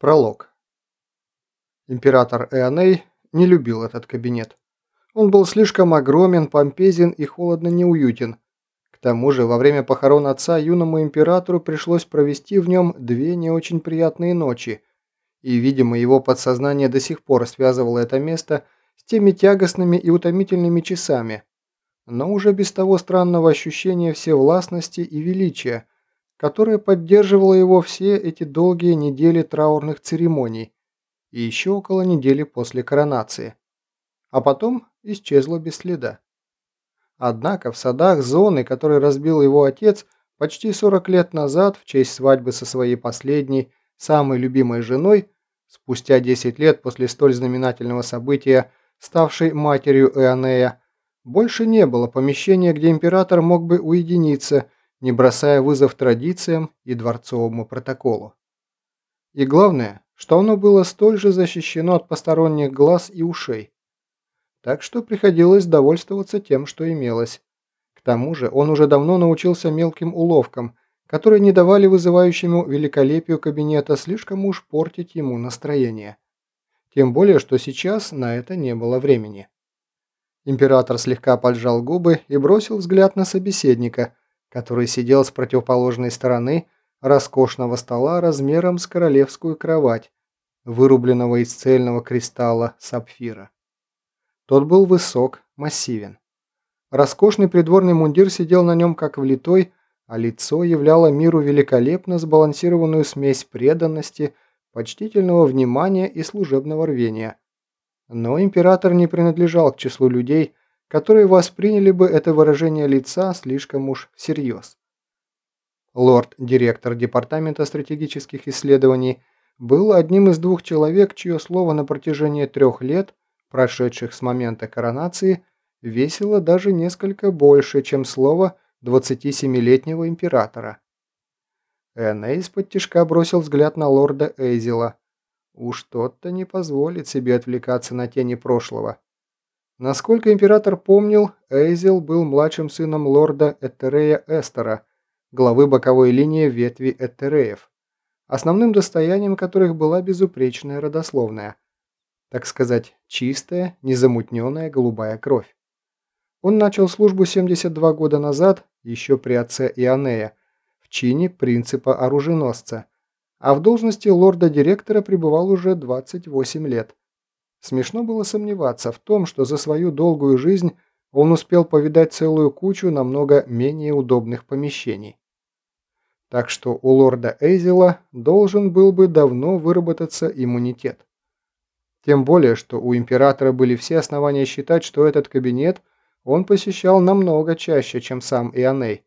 Пролог. Император Эоней не любил этот кабинет. Он был слишком огромен, помпезен и холодно неуютен. К тому же, во время похорон отца юному императору пришлось провести в нем две не очень приятные ночи, и, видимо, его подсознание до сих пор связывало это место с теми тягостными и утомительными часами, но уже без того странного ощущения всевластности и величия, которая поддерживала его все эти долгие недели траурных церемоний и еще около недели после коронации. А потом исчезла без следа. Однако в садах зоны, который разбил его отец почти 40 лет назад в честь свадьбы со своей последней, самой любимой женой, спустя 10 лет после столь знаменательного события, ставшей матерью Эонея, больше не было помещения, где император мог бы уединиться не бросая вызов традициям и дворцовому протоколу. И главное, что оно было столь же защищено от посторонних глаз и ушей. Так что приходилось довольствоваться тем, что имелось. К тому же он уже давно научился мелким уловкам, которые не давали вызывающему великолепию кабинета слишком уж портить ему настроение. Тем более, что сейчас на это не было времени. Император слегка поджал губы и бросил взгляд на собеседника – который сидел с противоположной стороны роскошного стола размером с королевскую кровать, вырубленного из цельного кристалла сапфира. Тот был высок, массивен. Роскошный придворный мундир сидел на нем как влитой, а лицо являло миру великолепно сбалансированную смесь преданности, почтительного внимания и служебного рвения. Но император не принадлежал к числу людей, которые восприняли бы это выражение лица слишком уж всерьез. Лорд-директор Департамента стратегических исследований был одним из двух человек, чье слово на протяжении трех лет, прошедших с момента коронации, весило даже несколько больше, чем слово 27-летнего императора. Эней из-под тишка бросил взгляд на лорда Эйзела. Уж тот-то не позволит себе отвлекаться на тени прошлого. Насколько император помнил, Эйзел был младшим сыном лорда Этерея Эстера, главы боковой линии ветви Этереев, основным достоянием которых была безупречная родословная, так сказать, чистая, незамутненная голубая кровь. Он начал службу 72 года назад, еще при отце Ионея, в чине принципа оруженосца, а в должности лорда-директора пребывал уже 28 лет. Смешно было сомневаться в том, что за свою долгую жизнь он успел повидать целую кучу намного менее удобных помещений. Так что у лорда Эйзела должен был бы давно выработаться иммунитет. Тем более, что у императора были все основания считать, что этот кабинет он посещал намного чаще, чем сам Ионей.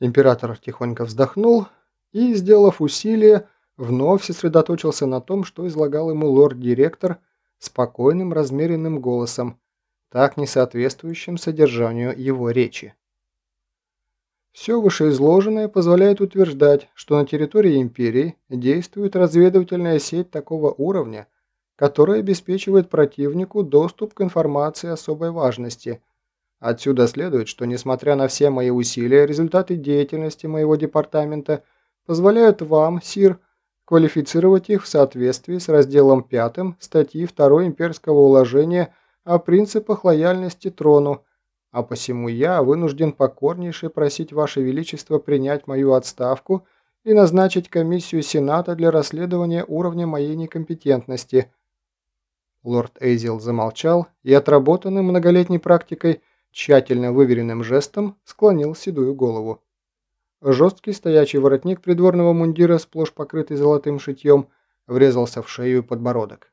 Император тихонько вздохнул и, сделав усилие, вновь сосредоточился на том, что излагал ему лорд-директор спокойным размеренным голосом, так не соответствующим содержанию его речи. Все вышеизложенное позволяет утверждать, что на территории империи действует разведывательная сеть такого уровня, которая обеспечивает противнику доступ к информации особой важности. Отсюда следует, что несмотря на все мои усилия, результаты деятельности моего департамента позволяют вам, Сир, квалифицировать их в соответствии с разделом 5 статьи 2 имперского уложения о принципах лояльности трону, а посему я вынужден покорнейше просить Ваше Величество принять мою отставку и назначить комиссию Сената для расследования уровня моей некомпетентности. Лорд Эйзел замолчал и отработанным многолетней практикой, тщательно выверенным жестом склонил седую голову. Жесткий стоячий воротник придворного мундира, сплошь покрытый золотым шитьем, врезался в шею и подбородок.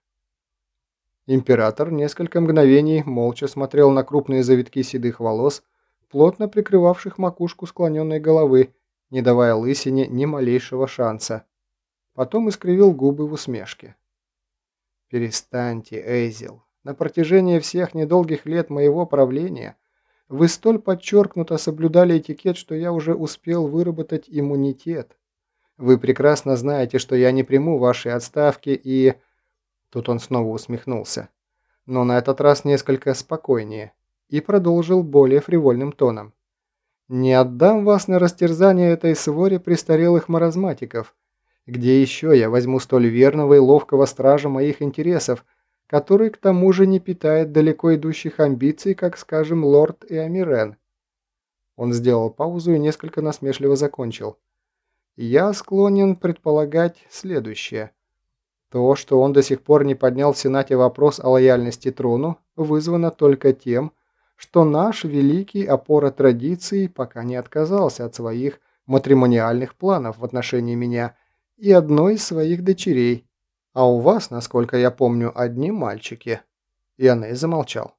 Император несколько мгновений молча смотрел на крупные завитки седых волос, плотно прикрывавших макушку склоненной головы, не давая лысине ни малейшего шанса. Потом искривил губы в усмешке. «Перестаньте, Эйзел. На протяжении всех недолгих лет моего правления вы столь подчеркнуто соблюдали этикет, что я уже успел выработать иммунитет. Вы прекрасно знаете, что я не приму вашей отставки и...» Тут он снова усмехнулся. Но на этот раз несколько спокойнее. И продолжил более фривольным тоном. «Не отдам вас на растерзание этой своре престарелых маразматиков, Где еще я возьму столь верного и ловкого стража моих интересов, который к тому же не питает далеко идущих амбиций, как, скажем, лорд и Амирен? Он сделал паузу и несколько насмешливо закончил. Я склонен предполагать следующее. То, что он до сих пор не поднял в Сенате вопрос о лояльности трону, вызвано только тем, что наш великий опора традиций пока не отказался от своих матримониальных планов в отношении меня и одной из своих дочерей, а у вас, насколько я помню, одни мальчики». И Аней замолчал.